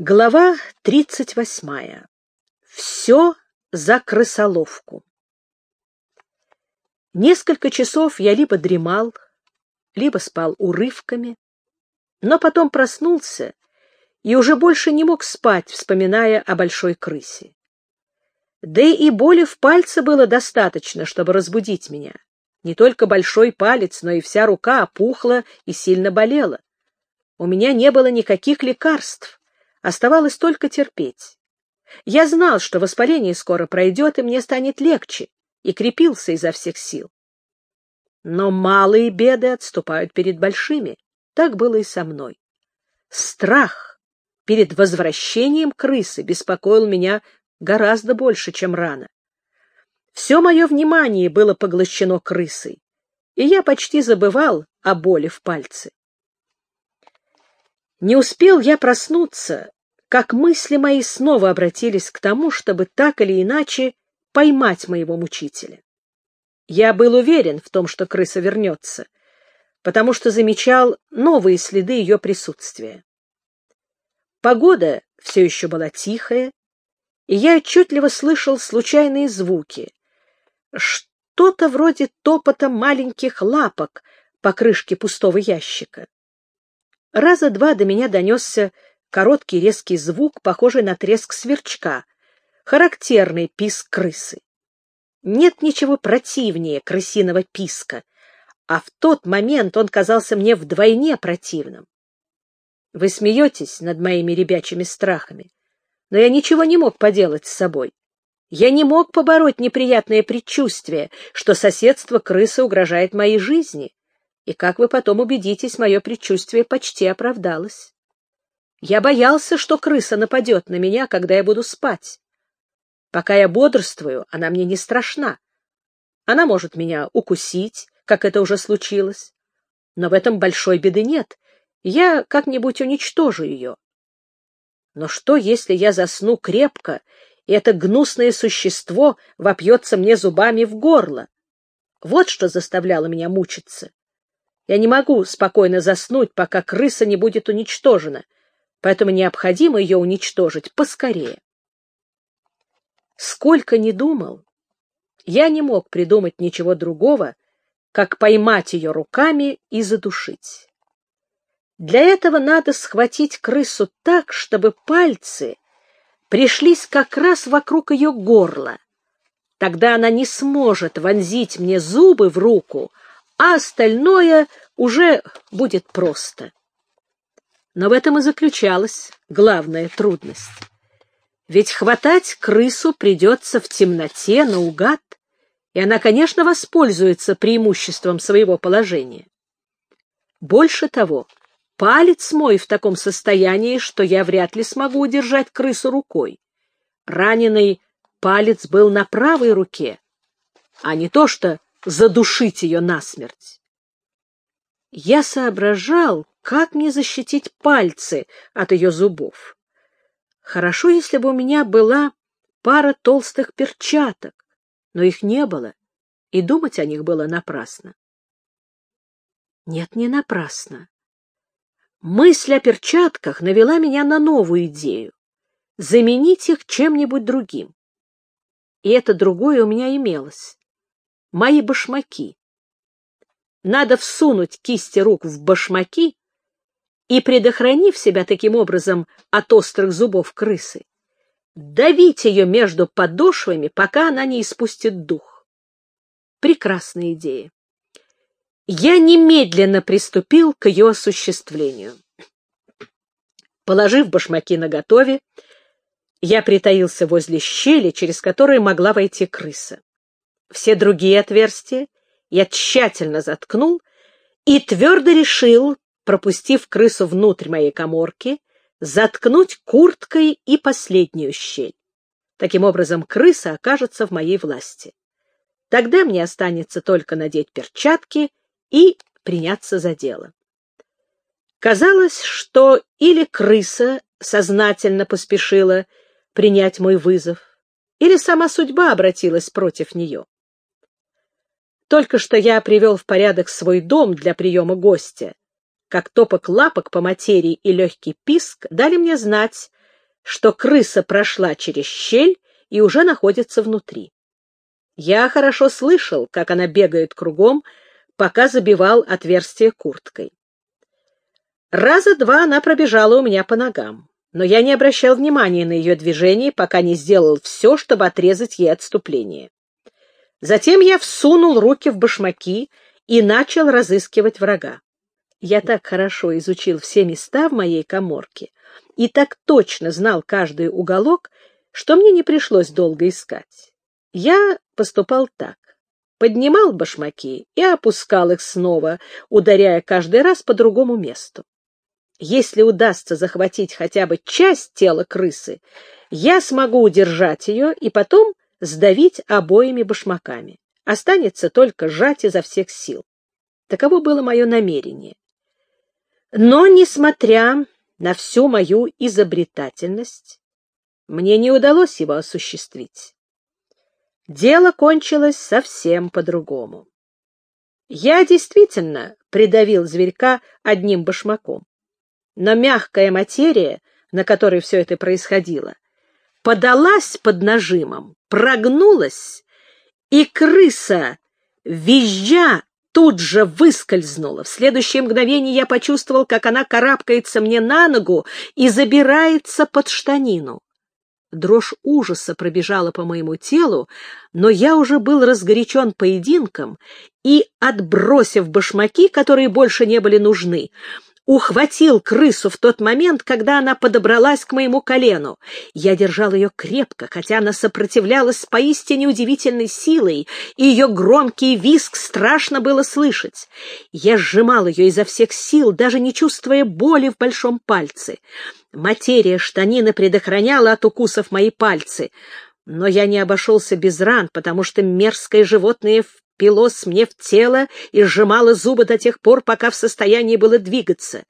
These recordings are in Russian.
Глава тридцать восьмая. Все за крысоловку. Несколько часов я либо дремал, либо спал урывками, но потом проснулся и уже больше не мог спать, вспоминая о большой крысе. Да и боли в пальце было достаточно, чтобы разбудить меня. Не только большой палец, но и вся рука опухла и сильно болела. У меня не было никаких лекарств Оставалось только терпеть. Я знал, что воспаление скоро пройдет, и мне станет легче, и крепился изо всех сил. Но малые беды отступают перед большими. Так было и со мной. Страх перед возвращением крысы беспокоил меня гораздо больше, чем рано. Все мое внимание было поглощено крысой, и я почти забывал о боли в пальце. Не успел я проснуться, как мысли мои снова обратились к тому, чтобы так или иначе поймать моего мучителя. Я был уверен в том, что крыса вернется, потому что замечал новые следы ее присутствия. Погода все еще была тихая, и я отчетливо слышал случайные звуки. Что-то вроде топота маленьких лапок по крышке пустого ящика. Раза два до меня донесся короткий резкий звук, похожий на треск сверчка, характерный писк крысы. Нет ничего противнее крысиного писка, а в тот момент он казался мне вдвойне противным. Вы смеетесь над моими ребячими страхами, но я ничего не мог поделать с собой. Я не мог побороть неприятное предчувствие, что соседство крысы угрожает моей жизни и, как вы потом убедитесь, мое предчувствие почти оправдалось. Я боялся, что крыса нападет на меня, когда я буду спать. Пока я бодрствую, она мне не страшна. Она может меня укусить, как это уже случилось. Но в этом большой беды нет. Я как-нибудь уничтожу ее. Но что, если я засну крепко, и это гнусное существо вопьется мне зубами в горло? Вот что заставляло меня мучиться. Я не могу спокойно заснуть, пока крыса не будет уничтожена, поэтому необходимо ее уничтожить поскорее. Сколько ни думал, я не мог придумать ничего другого, как поймать ее руками и задушить. Для этого надо схватить крысу так, чтобы пальцы пришлись как раз вокруг ее горла. Тогда она не сможет вонзить мне зубы в руку, а остальное уже будет просто. Но в этом и заключалась главная трудность. Ведь хватать крысу придется в темноте, наугад, и она, конечно, воспользуется преимуществом своего положения. Больше того, палец мой в таком состоянии, что я вряд ли смогу удержать крысу рукой. Раненый палец был на правой руке, а не то, что задушить ее насмерть. Я соображал, как мне защитить пальцы от ее зубов. Хорошо, если бы у меня была пара толстых перчаток, но их не было, и думать о них было напрасно. Нет, не напрасно. Мысль о перчатках навела меня на новую идею — заменить их чем-нибудь другим. И это другое у меня имелось мои башмаки. Надо всунуть кисти рук в башмаки и, предохранив себя таким образом от острых зубов крысы, давить ее между подошвами, пока она не испустит дух. Прекрасная идея. Я немедленно приступил к ее осуществлению. Положив башмаки наготове, я притаился возле щели, через которую могла войти крыса. Все другие отверстия я тщательно заткнул и твердо решил, пропустив крысу внутрь моей коморки, заткнуть курткой и последнюю щель. Таким образом, крыса окажется в моей власти. Тогда мне останется только надеть перчатки и приняться за дело. Казалось, что или крыса сознательно поспешила принять мой вызов, или сама судьба обратилась против нее. Только что я привел в порядок свой дом для приема гостя. Как топок лапок по материи и легкий писк дали мне знать, что крыса прошла через щель и уже находится внутри. Я хорошо слышал, как она бегает кругом, пока забивал отверстие курткой. Раза два она пробежала у меня по ногам, но я не обращал внимания на ее движение, пока не сделал все, чтобы отрезать ей отступление. Затем я всунул руки в башмаки и начал разыскивать врага. Я так хорошо изучил все места в моей коморке и так точно знал каждый уголок, что мне не пришлось долго искать. Я поступал так. Поднимал башмаки и опускал их снова, ударяя каждый раз по другому месту. Если удастся захватить хотя бы часть тела крысы, я смогу удержать ее и потом сдавить обоими башмаками. Останется только сжать изо всех сил. Таково было мое намерение. Но, несмотря на всю мою изобретательность, мне не удалось его осуществить. Дело кончилось совсем по-другому. Я действительно придавил зверька одним башмаком, но мягкая материя, на которой все это происходило, подалась под нажимом, прогнулась, и крыса, визжа, тут же выскользнула. В следующее мгновение я почувствовал, как она карабкается мне на ногу и забирается под штанину. Дрожь ужаса пробежала по моему телу, но я уже был разгорячен поединком и, отбросив башмаки, которые больше не были нужны, ухватил крысу в тот момент, когда она подобралась к моему колену. Я держал ее крепко, хотя она сопротивлялась с поистине удивительной силой, и ее громкий визг страшно было слышать. Я сжимал ее изо всех сил, даже не чувствуя боли в большом пальце. Материя штанины предохраняла от укусов мои пальцы, но я не обошелся без ран, потому что мерзкое животное впилось мне в тело и сжимало зубы до тех пор, пока в состоянии было двигаться.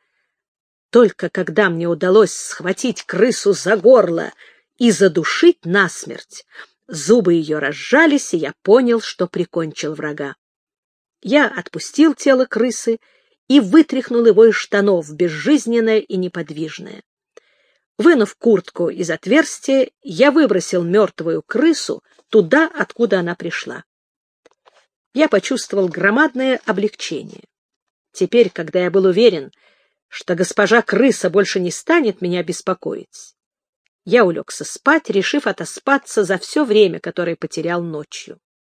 Только когда мне удалось схватить крысу за горло и задушить насмерть, зубы ее разжались, и я понял, что прикончил врага. Я отпустил тело крысы и вытряхнул его из штанов, безжизненное и неподвижное. Вынув куртку из отверстия, я выбросил мертвую крысу туда, откуда она пришла я почувствовал громадное облегчение. Теперь, когда я был уверен, что госпожа крыса больше не станет меня беспокоить, я улегся спать, решив отоспаться за все время, которое потерял ночью.